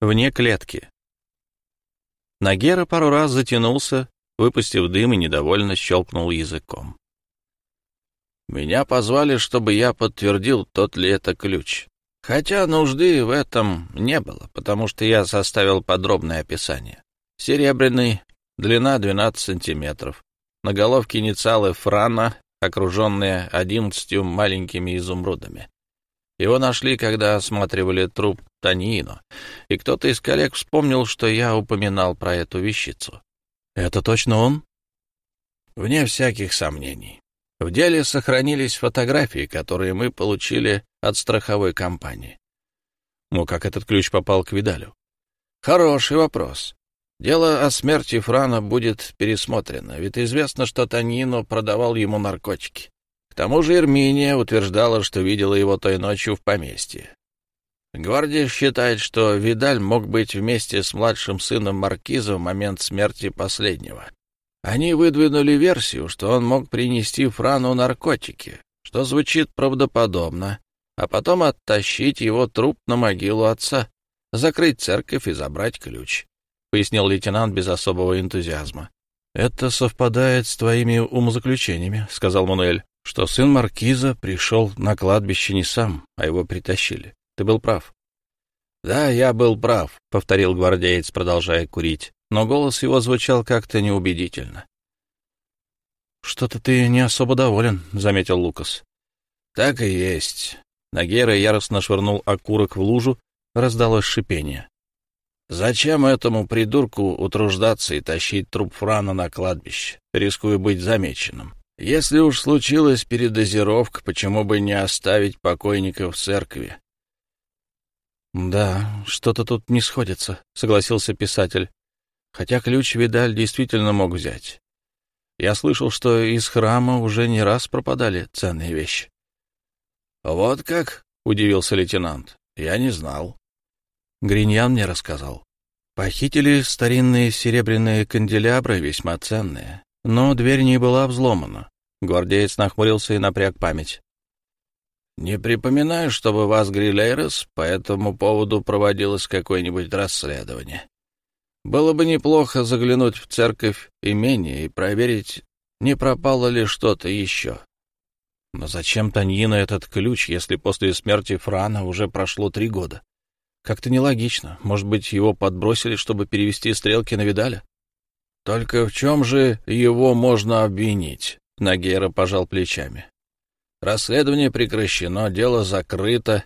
Вне клетки. Нагера пару раз затянулся, выпустив дым и недовольно щелкнул языком. «Меня позвали, чтобы я подтвердил, тот ли это ключ. Хотя нужды в этом не было, потому что я составил подробное описание. Серебряный, длина 12 сантиметров, на головке инициалы Франа, окруженные одиннадцатью маленькими изумрудами. Его нашли, когда осматривали труп Танино, и кто-то из коллег вспомнил, что я упоминал про эту вещицу. «Это точно он?» «Вне всяких сомнений. В деле сохранились фотографии, которые мы получили от страховой компании. Ну, как этот ключ попал к Видалю? Хороший вопрос. Дело о смерти Франа будет пересмотрено, ведь известно, что Танино продавал ему наркотики. Тому же Эрминия утверждала, что видела его той ночью в поместье. Гвардия считает, что Видаль мог быть вместе с младшим сыном Маркиза в момент смерти последнего. Они выдвинули версию, что он мог принести Франу наркотики, что звучит правдоподобно, а потом оттащить его труп на могилу отца, закрыть церковь и забрать ключ. — пояснил лейтенант без особого энтузиазма. «Это совпадает с твоими умозаключениями», — сказал Мануэль, «что сын Маркиза пришел на кладбище не сам, а его притащили. Ты был прав». «Да, я был прав», — повторил гвардеец, продолжая курить, но голос его звучал как-то неубедительно. «Что-то ты не особо доволен», — заметил Лукас. «Так и есть». Нагера яростно швырнул окурок в лужу, раздалось шипение. Зачем этому придурку утруждаться и тащить труп Франа на кладбище, рискуя быть замеченным? Если уж случилась передозировка, почему бы не оставить покойника в церкви? «Да, что-то тут не сходится», — согласился писатель. «Хотя ключ Видаль действительно мог взять. Я слышал, что из храма уже не раз пропадали ценные вещи». «Вот как?» — удивился лейтенант. «Я не знал». Гриньян мне рассказал. Похитили старинные серебряные канделябры, весьма ценные. Но дверь не была взломана. Гвардеец нахмурился и напряг память. «Не припоминаю, чтобы вас, Грилейрос, по этому поводу проводилось какое-нибудь расследование. Было бы неплохо заглянуть в церковь имения и проверить, не пропало ли что-то еще. Но зачем Таньина этот ключ, если после смерти Франа уже прошло три года? Как-то нелогично. Может быть, его подбросили, чтобы перевести стрелки на Видаля? Только в чем же его можно обвинить? Нагера пожал плечами. Расследование прекращено, дело закрыто.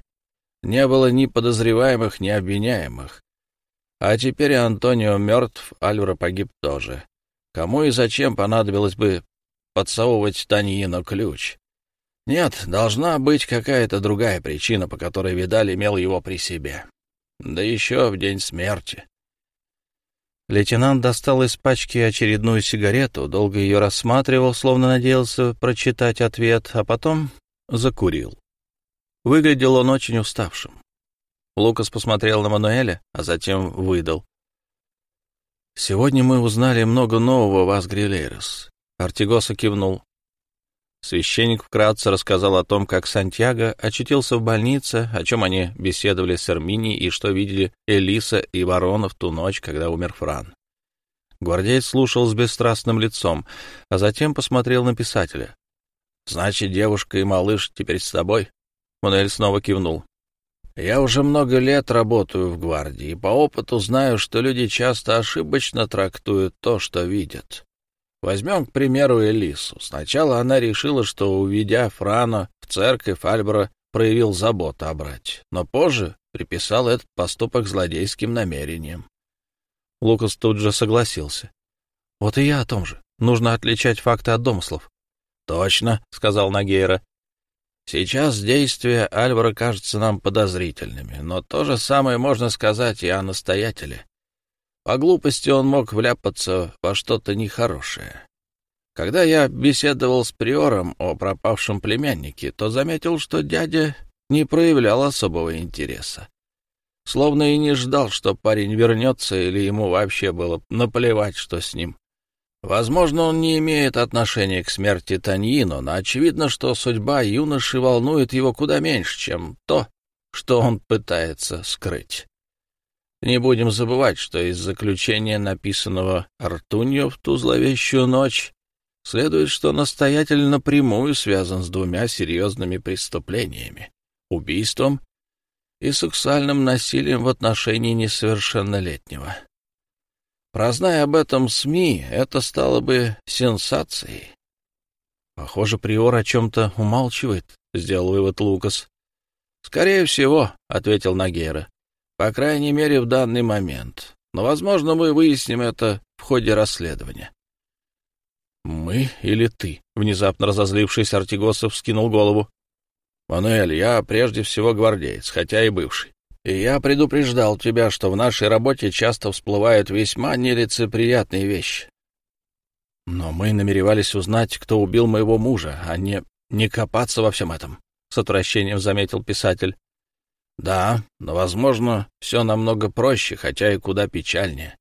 Не было ни подозреваемых, ни обвиняемых. А теперь Антонио мертв, Альвара погиб тоже. Кому и зачем понадобилось бы подсовывать Таньино ключ? Нет, должна быть какая-то другая причина, по которой Видаль имел его при себе. Да еще в день смерти. Лейтенант достал из пачки очередную сигарету, долго ее рассматривал, словно надеялся прочитать ответ, а потом закурил. Выглядел он очень уставшим. Лукас посмотрел на Мануэля, а затем выдал. «Сегодня мы узнали много нового, вас, Грилейрос». Артигоса кивнул. Священник вкратце рассказал о том, как Сантьяго очутился в больнице, о чем они беседовали с Эрминией и что видели Элиса и Ворона в ту ночь, когда умер Фран. Гвардеец слушал с бесстрастным лицом, а затем посмотрел на писателя. «Значит, девушка и малыш теперь с тобой?» Мануэль снова кивнул. «Я уже много лет работаю в гвардии, и по опыту знаю, что люди часто ошибочно трактуют то, что видят. Возьмем, к примеру, Элису. Сначала она решила, что, увидя Франа в церковь, Альбро проявил заботу о брате, но позже приписал этот поступок злодейским намерением. Лукас тут же согласился. «Вот и я о том же. Нужно отличать факты от домыслов». «Точно», — сказал Нагейра. «Сейчас действия Альвара кажутся нам подозрительными, но то же самое можно сказать и о настоятеле. По глупости он мог вляпаться во что-то нехорошее. Когда я беседовал с приором о пропавшем племяннике, то заметил, что дядя не проявлял особого интереса. Словно и не ждал, что парень вернется, или ему вообще было наплевать, что с ним. Возможно, он не имеет отношения к смерти Таньино, но очевидно, что судьба юноши волнует его куда меньше, чем то, что он пытается скрыть. Не будем забывать, что из заключения, написанного Артуньо в ту зловещую ночь, следует, что настоятель напрямую связан с двумя серьезными преступлениями — убийством и сексуальным насилием в отношении несовершеннолетнего. Прозная об этом СМИ, это стало бы сенсацией. Похоже, приор о чем-то умалчивает, — сделал вывод Лукас. — Скорее всего, — ответил Нагера. — По крайней мере, в данный момент. Но, возможно, мы выясним это в ходе расследования. — Мы или ты? — внезапно разозлившись, Артигосов скинул голову. — Мануэль, я прежде всего гвардеец, хотя и бывший. И я предупреждал тебя, что в нашей работе часто всплывают весьма нелицеприятные вещи. Но мы намеревались узнать, кто убил моего мужа, а не, не копаться во всем этом, — с отвращением заметил писатель. Да, но, возможно, все намного проще, хотя и куда печальнее.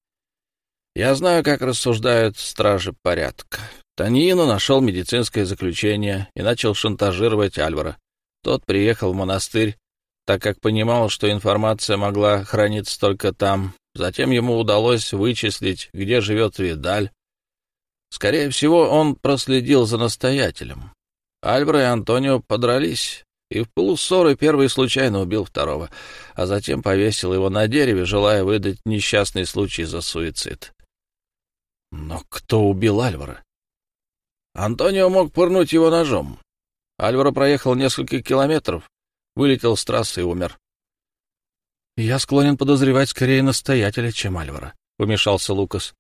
Я знаю, как рассуждают стражи порядка. Танино нашел медицинское заключение и начал шантажировать Альвара. Тот приехал в монастырь, так как понимал, что информация могла храниться только там. Затем ему удалось вычислить, где живет Видаль. Скорее всего, он проследил за настоятелем. Альвара и Антонио подрались, и в полуссоры первый случайно убил второго, а затем повесил его на дереве, желая выдать несчастный случай за суицид. Но кто убил Альвара? Антонио мог пырнуть его ножом. Альвара проехал несколько километров, вылетел с трассы и умер. «Я склонен подозревать скорее настоятеля, чем Альвара», — вмешался Лукас.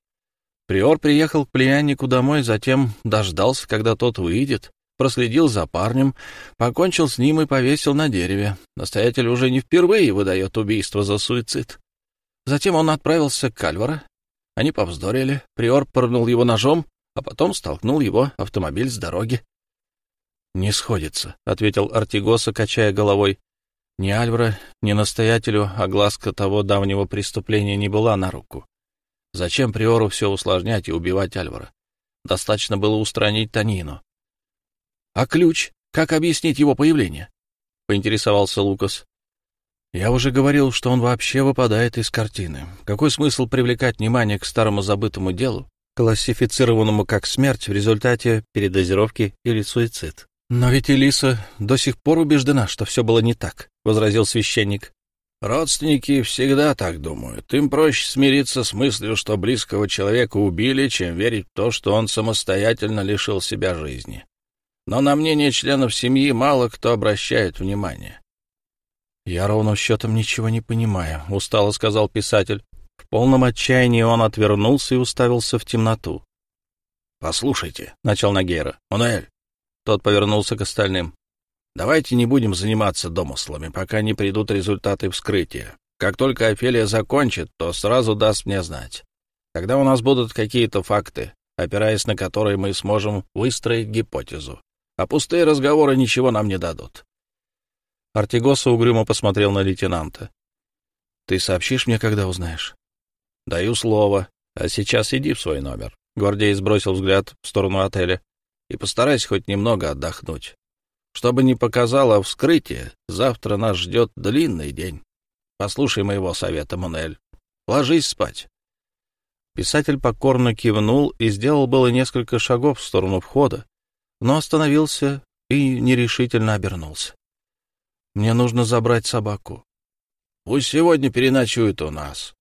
Приор приехал к племяннику домой, затем дождался, когда тот выйдет, проследил за парнем, покончил с ним и повесил на дереве. Настоятель уже не впервые выдает убийство за суицид. Затем он отправился к Альвара. Они повздорили, Приор пырнул его ножом, а потом столкнул его автомобиль с дороги. «Не сходится», — ответил Артигоса, качая головой. Ни Альвара, ни настоятелю огласка того давнего преступления не была на руку. Зачем Приору все усложнять и убивать Альвара? Достаточно было устранить Танину. — А ключ? Как объяснить его появление? — поинтересовался Лукас. — Я уже говорил, что он вообще выпадает из картины. Какой смысл привлекать внимание к старому забытому делу, классифицированному как смерть в результате передозировки или суицид? «Но ведь Элиса до сих пор убеждена, что все было не так», — возразил священник. «Родственники всегда так думают. Им проще смириться с мыслью, что близкого человека убили, чем верить в то, что он самостоятельно лишил себя жизни. Но на мнение членов семьи мало кто обращает внимание». «Я ровно счетом ничего не понимаю», — устало сказал писатель. В полном отчаянии он отвернулся и уставился в темноту. «Послушайте», — начал Нагера, — «Мануэль, тот повернулся к остальным. «Давайте не будем заниматься домыслами, пока не придут результаты вскрытия. Как только Офелия закончит, то сразу даст мне знать. Тогда у нас будут какие-то факты, опираясь на которые мы сможем выстроить гипотезу. А пустые разговоры ничего нам не дадут». Артигоса угрюмо посмотрел на лейтенанта. «Ты сообщишь мне, когда узнаешь?» «Даю слово. А сейчас иди в свой номер». Гвардей сбросил взгляд в сторону отеля и постарайся хоть немного отдохнуть. Чтобы не показало вскрытие, завтра нас ждет длинный день. Послушай моего совета, Манель. Ложись спать. Писатель покорно кивнул и сделал было несколько шагов в сторону входа, но остановился и нерешительно обернулся. «Мне нужно забрать собаку». «Пусть сегодня переночует у нас».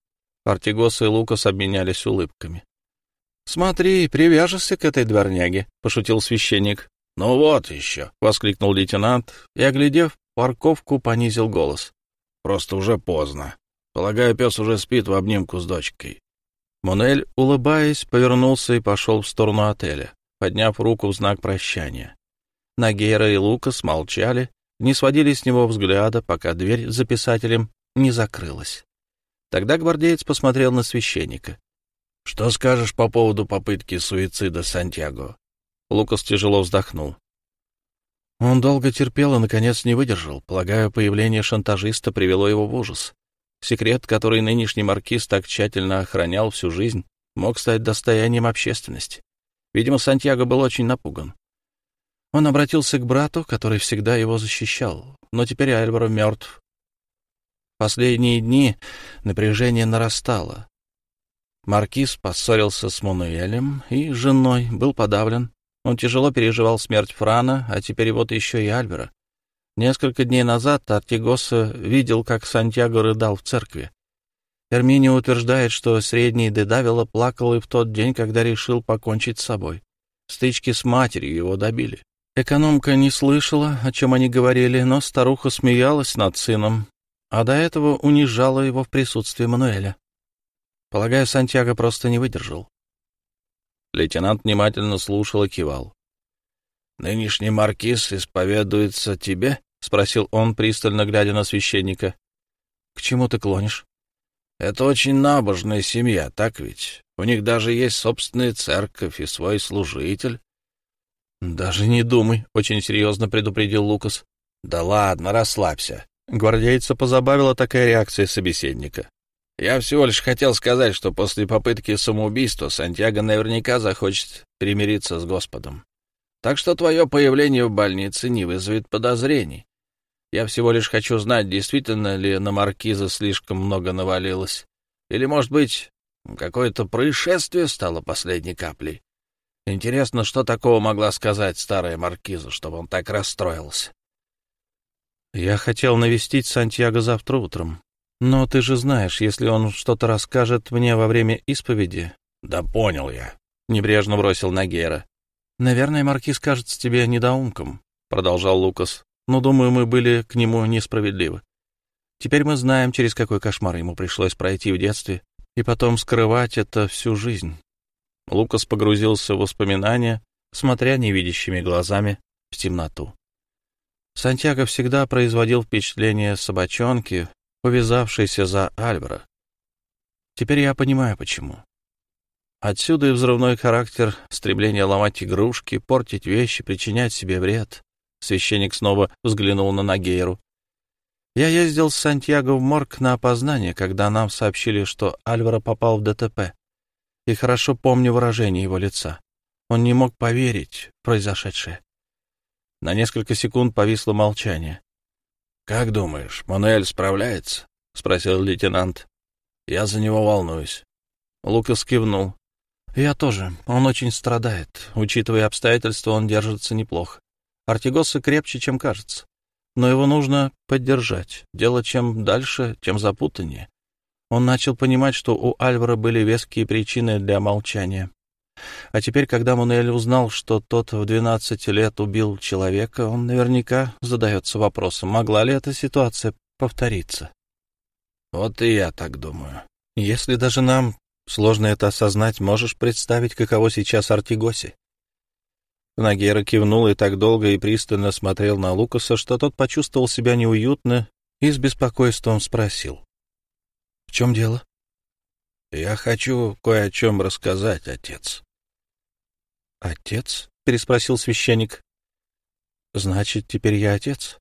Артигос и Лукас обменялись улыбками. «Смотри, привяжешься к этой дворняге», — пошутил священник. «Ну вот еще», — воскликнул лейтенант и, оглядев парковку, понизил голос. «Просто уже поздно. Полагаю, пес уже спит в обнимку с дочкой». Монель, улыбаясь, повернулся и пошел в сторону отеля, подняв руку в знак прощания. Нагера и Лукас молчали, не сводили с него взгляда, пока дверь за писателем не закрылась. Тогда гвардеец посмотрел на священника. Что скажешь по поводу попытки суицида Сантьяго? Лукас тяжело вздохнул. Он долго терпел и, наконец, не выдержал. Полагаю, появление шантажиста привело его в ужас. Секрет, который нынешний маркиз так тщательно охранял всю жизнь, мог стать достоянием общественности. Видимо, Сантьяго был очень напуган. Он обратился к брату, который всегда его защищал, но теперь Альваро мертв. Последние дни напряжение нарастало. Маркиз поссорился с Мануэлем и женой, был подавлен. Он тяжело переживал смерть Франа, а теперь вот еще и Альбера. Несколько дней назад Артигоса видел, как Сантьяго рыдал в церкви. Эрминия утверждает, что средний Дедавила плакал и в тот день, когда решил покончить с собой. Стычки с матерью его добили. Экономка не слышала, о чем они говорили, но старуха смеялась над сыном, а до этого унижала его в присутствии Мануэля. Полагаю, Сантьяго просто не выдержал. Лейтенант внимательно слушал и кивал. «Нынешний маркиз исповедуется тебе?» — спросил он, пристально глядя на священника. — К чему ты клонишь? — Это очень набожная семья, так ведь? У них даже есть собственная церковь и свой служитель. — Даже не думай, — очень серьезно предупредил Лукас. — Да ладно, расслабься. Гвардейца позабавила такая реакция собеседника. Я всего лишь хотел сказать, что после попытки самоубийства Сантьяго наверняка захочет примириться с Господом. Так что твое появление в больнице не вызовет подозрений. Я всего лишь хочу знать, действительно ли на маркиза слишком много навалилось. Или, может быть, какое-то происшествие стало последней каплей. Интересно, что такого могла сказать старая маркиза, чтобы он так расстроился? Я хотел навестить Сантьяго завтра утром. Но ты же знаешь, если он что-то расскажет мне во время исповеди... — Да понял я, — небрежно бросил Нагера. — Наверное, маркиз кажется тебе недоумком, — продолжал Лукас но, думаю, мы были к нему несправедливы. Теперь мы знаем, через какой кошмар ему пришлось пройти в детстве, и потом скрывать это всю жизнь. Лукас погрузился в воспоминания, смотря невидящими глазами в темноту. Сантьяго всегда производил впечатление собачонки, повязавшейся за Альбера. Теперь я понимаю, почему. Отсюда и взрывной характер, стремление ломать игрушки, портить вещи, причинять себе вред. Священник снова взглянул на Нагейру. «Я ездил с Сантьяго в морг на опознание, когда нам сообщили, что Альваро попал в ДТП. И хорошо помню выражение его лица. Он не мог поверить в произошедшее. На несколько секунд повисло молчание. «Как думаешь, Мануэль справляется?» — спросил лейтенант. «Я за него волнуюсь». Лукас кивнул. «Я тоже. Он очень страдает. Учитывая обстоятельства, он держится неплохо. Артигоса крепче, чем кажется. Но его нужно поддержать. Дело чем дальше, тем запутаннее. Он начал понимать, что у Альвара были веские причины для молчания. А теперь, когда Мануэль узнал, что тот в 12 лет убил человека, он наверняка задается вопросом, могла ли эта ситуация повториться. Вот и я так думаю. Если даже нам сложно это осознать, можешь представить, каково сейчас Артигосе? Нагера кивнул и так долго и пристально смотрел на Лукаса, что тот почувствовал себя неуютно и с беспокойством спросил. — В чем дело? — Я хочу кое о чем рассказать, отец. — Отец? — переспросил священник. — Значит, теперь я отец?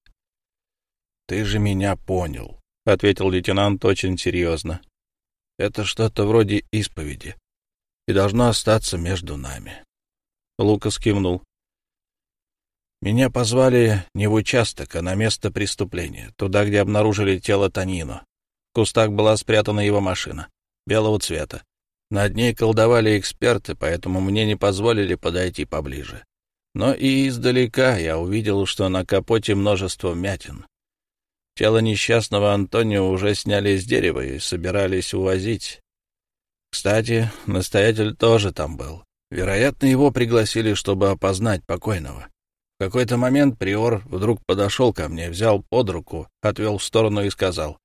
— Ты же меня понял, — ответил лейтенант очень серьезно. — Это что-то вроде исповеди и должно остаться между нами. Лукас кивнул. Меня позвали не в участок, а на место преступления, туда, где обнаружили тело Танино. В кустах была спрятана его машина, белого цвета. Над ней колдовали эксперты, поэтому мне не позволили подойти поближе. Но и издалека я увидел, что на капоте множество вмятин. Тело несчастного Антонио уже сняли с дерева и собирались увозить. Кстати, настоятель тоже там был. Вероятно, его пригласили, чтобы опознать покойного. В какой-то момент приор вдруг подошел ко мне, взял под руку, отвел в сторону и сказал.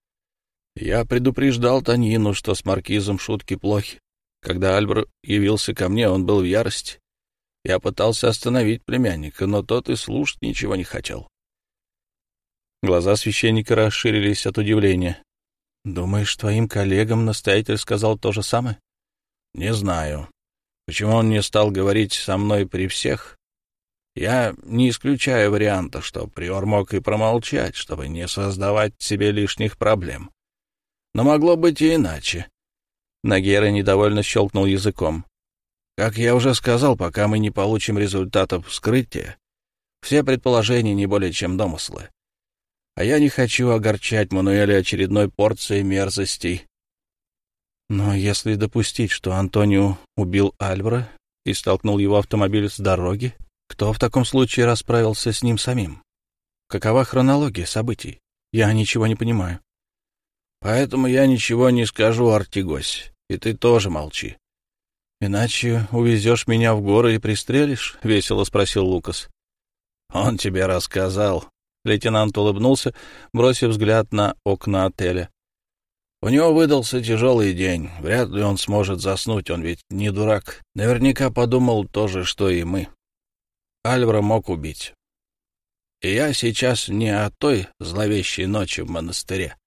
«Я предупреждал Танину, что с маркизом шутки плохи. Когда Альбер явился ко мне, он был в ярости. Я пытался остановить племянника, но тот и слушать ничего не хотел». Глаза священника расширились от удивления. «Думаешь, твоим коллегам настоятель сказал то же самое?» «Не знаю. Почему он не стал говорить со мной при всех? Я не исключаю варианта, что приор мог и промолчать, чтобы не создавать себе лишних проблем. Но могло быть и иначе. Нагера недовольно щелкнул языком. Как я уже сказал, пока мы не получим результатов вскрытия, все предположения не более чем домыслы. А я не хочу огорчать Мануэля очередной порцией мерзостей. Но если допустить, что Антонио убил Альвара и столкнул его автомобиль с дороги, кто в таком случае расправился с ним самим? Какова хронология событий? Я ничего не понимаю. Поэтому я ничего не скажу, Артигось, и ты тоже молчи. Иначе увезешь меня в горы и пристрелишь? — весело спросил Лукас. Он тебе рассказал. Лейтенант улыбнулся, бросив взгляд на окна отеля. У него выдался тяжелый день. Вряд ли он сможет заснуть, он ведь не дурак. Наверняка подумал то же, что и мы. Альвара мог убить. И я сейчас не о той зловещей ночи в монастыре.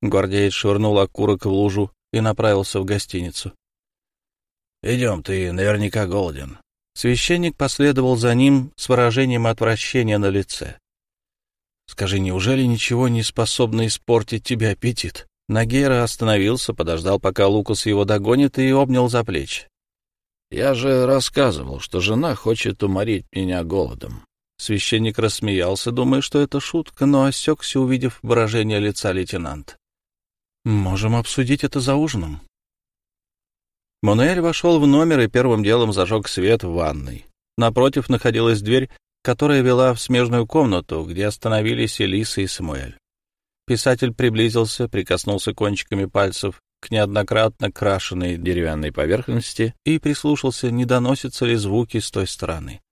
Гвардеец швырнул окурок в лужу и направился в гостиницу. «Идем, ты наверняка голоден». Священник последовал за ним с выражением отвращения на лице. «Скажи, неужели ничего не способно испортить тебе аппетит?» Нагера остановился, подождал, пока Лукас его догонит, и обнял за плечи. «Я же рассказывал, что жена хочет уморить меня голодом». Священник рассмеялся, думая, что это шутка, но осекся, увидев выражение лица лейтенанта. «Можем обсудить это за ужином». Мануэль вошел в номер и первым делом зажег свет в ванной. Напротив находилась дверь, которая вела в смежную комнату, где остановились Элиса и Самуэль. Писатель приблизился, прикоснулся кончиками пальцев к неоднократно крашенной деревянной поверхности и прислушался, не доносятся ли звуки с той стороны.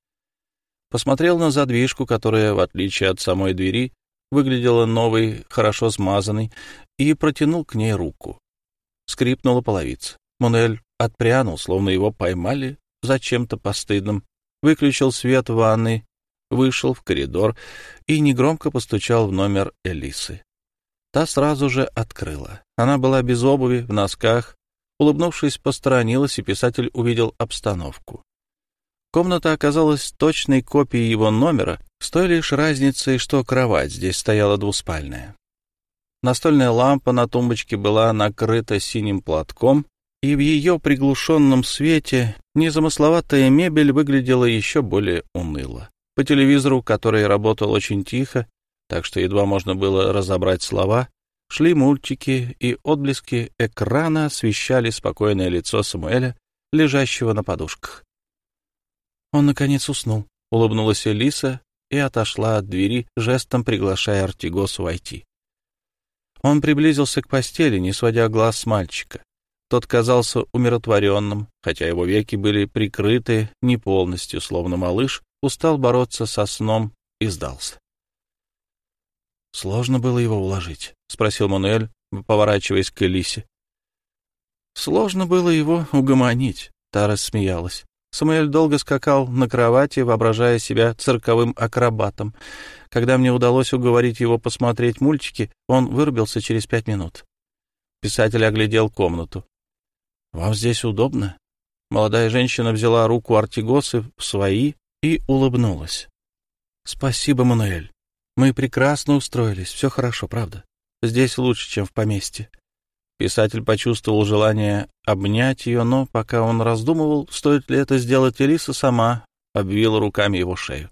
Посмотрел на задвижку, которая, в отличие от самой двери, выглядела новой, хорошо смазанной, и протянул к ней руку. Скрипнула половица. Мануэль отпрянул, словно его поймали за чем-то постыдным, выключил свет в ванной, вышел в коридор и негромко постучал в номер Элисы. Та сразу же открыла. Она была без обуви, в носках. Улыбнувшись, посторонилась, и писатель увидел обстановку. Комната оказалась точной копией его номера, с той лишь разницей, что кровать здесь стояла двуспальная. Настольная лампа на тумбочке была накрыта синим платком, и в ее приглушенном свете незамысловатая мебель выглядела еще более уныло. По телевизору, который работал очень тихо, так что едва можно было разобрать слова, шли мультики, и отблески экрана освещали спокойное лицо Самуэля, лежащего на подушках. Он, наконец, уснул, улыбнулась Элиса и отошла от двери, жестом приглашая Артигосу войти. Он приблизился к постели, не сводя глаз с мальчика. Тот казался умиротворенным, хотя его веки были прикрыты не полностью, словно малыш устал бороться со сном и сдался. Сложно было его уложить, — спросил Мануэль, поворачиваясь к Элисе. Сложно было его угомонить, — та рассмеялась. Самуэль долго скакал на кровати, воображая себя цирковым акробатом. Когда мне удалось уговорить его посмотреть мультики, он вырубился через пять минут. Писатель оглядел комнату. — Вам здесь удобно? Молодая женщина взяла руку Артигосы в свои и улыбнулась. — Спасибо, Мануэль. Мы прекрасно устроились, все хорошо, правда? Здесь лучше, чем в поместье. Писатель почувствовал желание обнять ее, но пока он раздумывал, стоит ли это сделать, Элиса сама обвила руками его шею.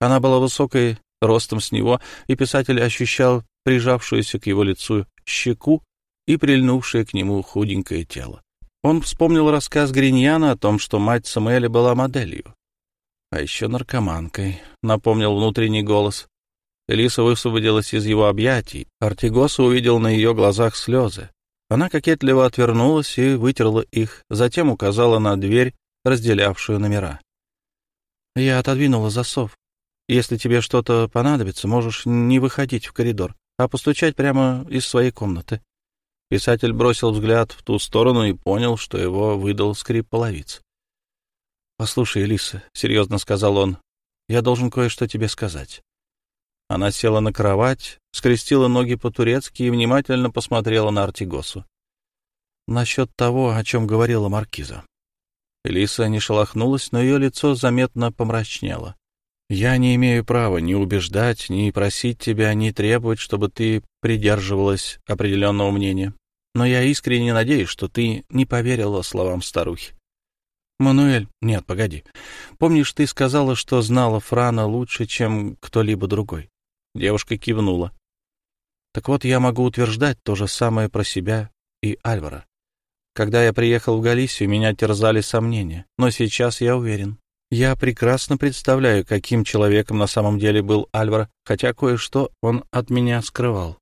Она была высокой, ростом с него, и писатель ощущал прижавшуюся к его лицу щеку и прильнувшее к нему худенькое тело. Он вспомнил рассказ Гриньяна о том, что мать Самуэля была моделью. А еще наркоманкой, напомнил внутренний голос. Элиса высвободилась из его объятий. Артигоса увидел на ее глазах слезы. Она кокетливо отвернулась и вытерла их, затем указала на дверь, разделявшую номера. «Я отодвинула засов. Если тебе что-то понадобится, можешь не выходить в коридор, а постучать прямо из своей комнаты». Писатель бросил взгляд в ту сторону и понял, что его выдал скрип половиц. «Послушай, Элиса», — серьезно сказал он, — «я должен кое-что тебе сказать». Она села на кровать, скрестила ноги по-турецки и внимательно посмотрела на Артигосу. Насчет того, о чем говорила Маркиза. Элиса не шелохнулась, но ее лицо заметно помрачнело. «Я не имею права ни убеждать, ни просить тебя, ни требовать, чтобы ты придерживалась определенного мнения. Но я искренне надеюсь, что ты не поверила словам старухи. «Мануэль...» «Нет, погоди. Помнишь, ты сказала, что знала Франа лучше, чем кто-либо другой? Девушка кивнула. Так вот, я могу утверждать то же самое про себя и Альвара. Когда я приехал в Галисию, меня терзали сомнения, но сейчас я уверен. Я прекрасно представляю, каким человеком на самом деле был Альвара, хотя кое-что он от меня скрывал.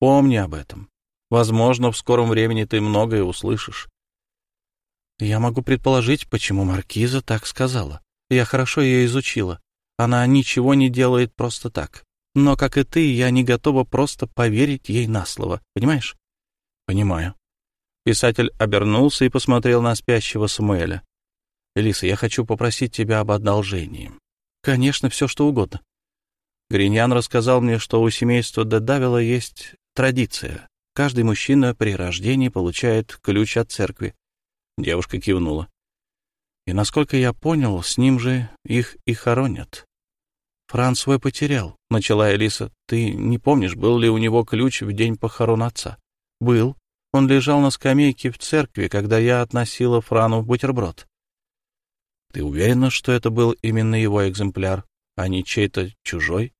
Помни об этом. Возможно, в скором времени ты многое услышишь. Я могу предположить, почему Маркиза так сказала. Я хорошо ее изучила. Она ничего не делает просто так. Но, как и ты, я не готова просто поверить ей на слово. Понимаешь? Понимаю. Писатель обернулся и посмотрел на спящего Самуэля. Элиса, я хочу попросить тебя об одолжении. Конечно, все что угодно. Гриньян рассказал мне, что у семейства Дедавила есть традиция. Каждый мужчина при рождении получает ключ от церкви. Девушка кивнула. И, насколько я понял, с ним же их и хоронят. Франц свой потерял, — начала Элиса. Ты не помнишь, был ли у него ключ в день похорон отца? Был. Он лежал на скамейке в церкви, когда я относила Франу бутерброд. Ты уверена, что это был именно его экземпляр, а не чей-то чужой?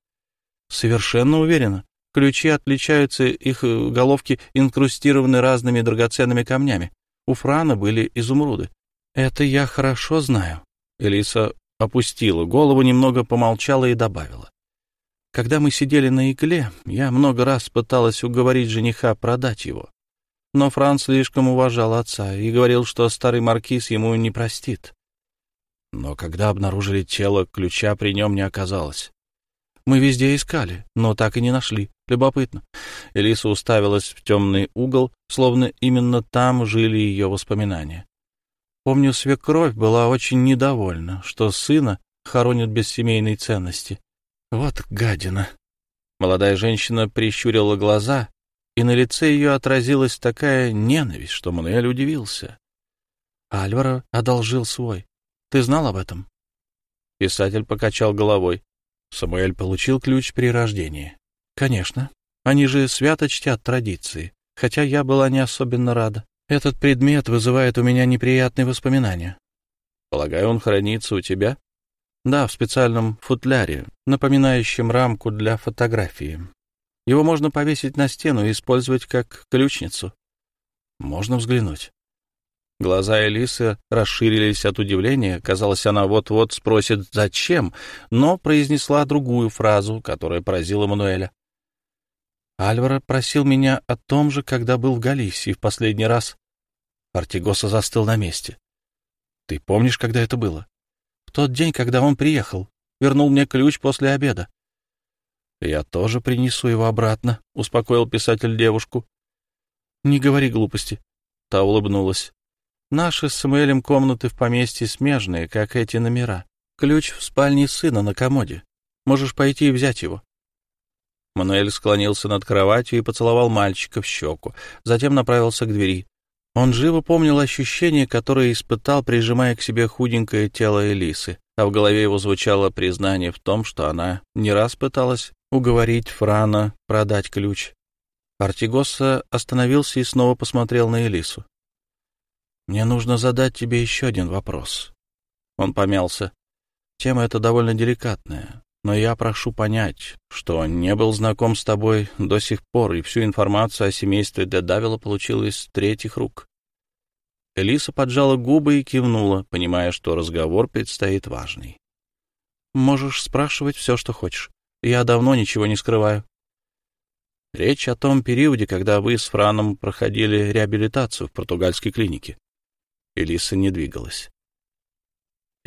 Совершенно уверена. Ключи отличаются, их э, головки инкрустированы разными драгоценными камнями. У Франа были изумруды. Это я хорошо знаю. Элиса опустила голову, немного помолчала и добавила. Когда мы сидели на игле, я много раз пыталась уговорить жениха продать его. Но Франц слишком уважал отца и говорил, что старый маркиз ему не простит. Но когда обнаружили тело, ключа при нем не оказалось. Мы везде искали, но так и не нашли. Любопытно. Элиса уставилась в темный угол, словно именно там жили ее воспоминания. Помню, свекровь была очень недовольна, что сына хоронят без семейной ценности. Вот гадина. Молодая женщина прищурила глаза, и на лице ее отразилась такая ненависть, что Мануэль удивился. Альваро одолжил свой. Ты знал об этом? Писатель покачал головой. Самуэль получил ключ при рождении. Конечно. Они же свято чтят традиции, хотя я была не особенно рада. Этот предмет вызывает у меня неприятные воспоминания. Полагаю, он хранится у тебя? Да, в специальном футляре, напоминающем рамку для фотографии. Его можно повесить на стену и использовать как ключницу. Можно взглянуть. Глаза Элисы расширились от удивления. Казалось, она вот-вот спросит «зачем?», но произнесла другую фразу, которая поразила Мануэля. Альвара просил меня о том же, когда был в Галисии в последний раз. Артигоса застыл на месте. Ты помнишь, когда это было? В тот день, когда он приехал. Вернул мне ключ после обеда. Я тоже принесу его обратно, — успокоил писатель девушку. Не говори глупости. Та улыбнулась. Наши с Самуэлем комнаты в поместье смежные, как эти номера. Ключ в спальне сына на комоде. Можешь пойти и взять его. Мануэль склонился над кроватью и поцеловал мальчика в щеку, затем направился к двери. Он живо помнил ощущение, которое испытал, прижимая к себе худенькое тело Элисы, а в голове его звучало признание в том, что она не раз пыталась уговорить Франа продать ключ. Артигоса остановился и снова посмотрел на Элису. Мне нужно задать тебе еще один вопрос. Он помялся. Тема эта довольно деликатная, но я прошу понять, что не был знаком с тобой до сих пор, и всю информацию о семействе Дедавила получил из третьих рук. Элиса поджала губы и кивнула, понимая, что разговор предстоит важный. «Можешь спрашивать все, что хочешь. Я давно ничего не скрываю». Речь о том периоде, когда вы с Франом проходили реабилитацию в португальской клинике. Элиса не двигалась.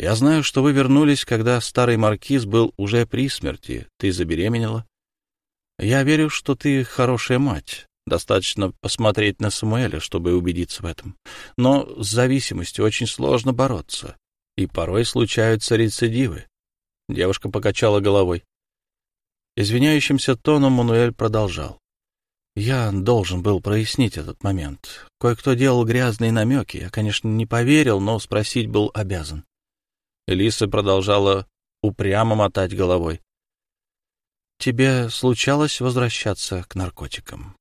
«Я знаю, что вы вернулись, когда старый маркиз был уже при смерти. Ты забеременела. Я верю, что ты хорошая мать. Достаточно посмотреть на Самуэля, чтобы убедиться в этом. Но с зависимостью очень сложно бороться, и порой случаются рецидивы». Девушка покачала головой. Извиняющимся тоном Мануэль продолжал. Я должен был прояснить этот момент. Кое-кто делал грязные намеки. Я, конечно, не поверил, но спросить был обязан. Элиса продолжала упрямо мотать головой. «Тебе случалось возвращаться к наркотикам?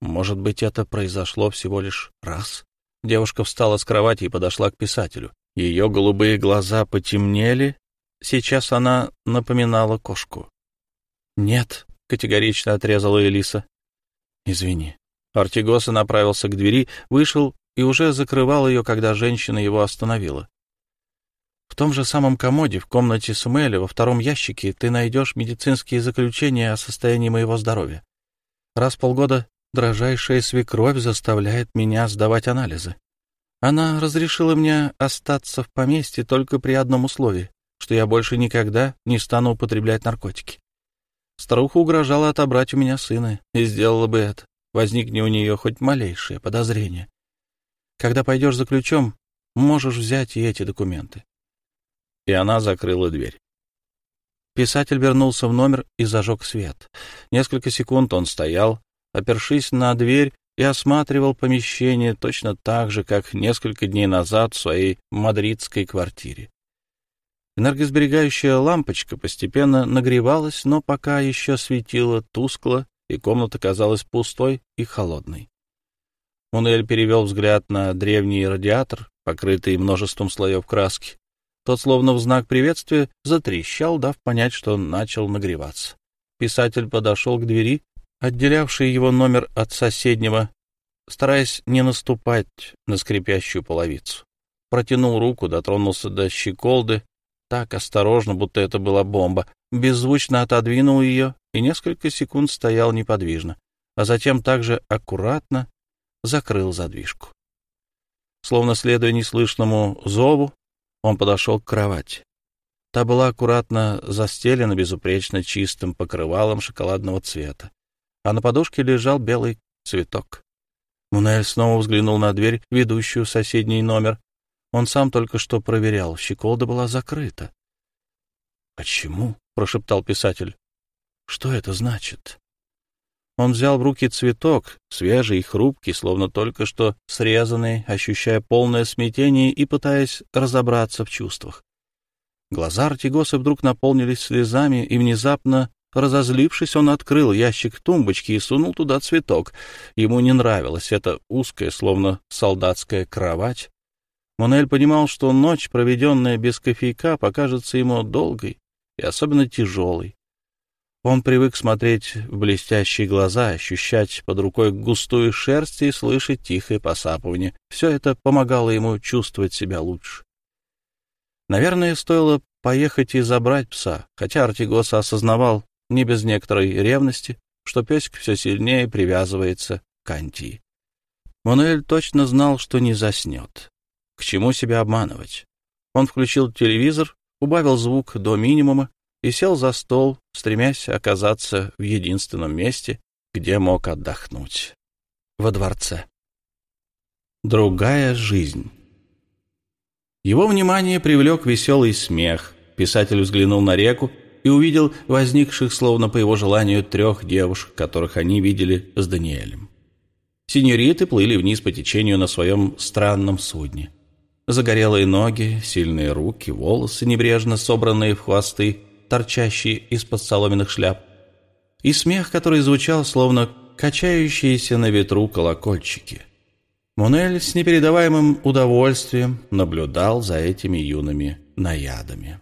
Может быть, это произошло всего лишь раз?» Девушка встала с кровати и подошла к писателю. Ее голубые глаза потемнели. Сейчас она напоминала кошку. «Нет», — категорично отрезала Элиса. «Извини». Артигоса направился к двери, вышел и уже закрывал ее, когда женщина его остановила. В том же самом комоде в комнате Сумеля во втором ящике ты найдешь медицинские заключения о состоянии моего здоровья. Раз в полгода дрожайшая свекровь заставляет меня сдавать анализы. Она разрешила мне остаться в поместье только при одном условии, что я больше никогда не стану употреблять наркотики. Старуха угрожала отобрать у меня сына, и сделала бы это, возникне у нее хоть малейшее подозрение. Когда пойдешь за ключом, можешь взять и эти документы. И она закрыла дверь. Писатель вернулся в номер и зажег свет. Несколько секунд он стоял, опершись на дверь, и осматривал помещение точно так же, как несколько дней назад в своей мадридской квартире. Энергосберегающая лампочка постепенно нагревалась, но пока еще светила тускло, и комната казалась пустой и холодной. Мунель перевел взгляд на древний радиатор, покрытый множеством слоев краски. Тот, словно в знак приветствия, затрещал, дав понять, что он начал нагреваться. Писатель подошел к двери, отделявшей его номер от соседнего, стараясь не наступать на скрипящую половицу. Протянул руку, дотронулся до щеколды, так осторожно, будто это была бомба, беззвучно отодвинул ее и несколько секунд стоял неподвижно, а затем также аккуратно закрыл задвижку. Словно следуя неслышному зову, он подошел к кровати. Та была аккуратно застелена безупречно чистым покрывалом шоколадного цвета, а на подушке лежал белый цветок. Мунель снова взглянул на дверь, ведущую в соседний номер. Он сам только что проверял, щеколда была закрыта. «Почему?» — прошептал писатель. «Что это значит?» Он взял в руки цветок, свежий и хрупкий, словно только что срезанный, ощущая полное смятение и пытаясь разобраться в чувствах. Глаза Артигоса вдруг наполнились слезами, и внезапно, разозлившись, он открыл ящик тумбочки и сунул туда цветок. Ему не нравилась эта узкая, словно солдатская кровать. Монель понимал, что ночь, проведенная без кофейка, покажется ему долгой и особенно тяжелой. Он привык смотреть в блестящие глаза, ощущать под рукой густую шерсть и слышать тихое посапывание. Все это помогало ему чувствовать себя лучше. Наверное, стоило поехать и забрать пса, хотя Артигоса осознавал, не без некоторой ревности, что песик все сильнее привязывается к Антии. Мануэль точно знал, что не заснет. К чему себя обманывать? Он включил телевизор, убавил звук до минимума и сел за стол, стремясь оказаться в единственном месте, где мог отдохнуть — во дворце. Другая жизнь. Его внимание привлек веселый смех. Писатель взглянул на реку и увидел возникших, словно по его желанию, трех девушек, которых они видели с Даниэлем. Синьориты плыли вниз по течению на своем странном судне. Загорелые ноги, сильные руки, волосы, небрежно собранные в хвосты — торчащие из-под соломенных шляп, и смех, который звучал, словно качающиеся на ветру колокольчики. Мунель с непередаваемым удовольствием наблюдал за этими юными наядами.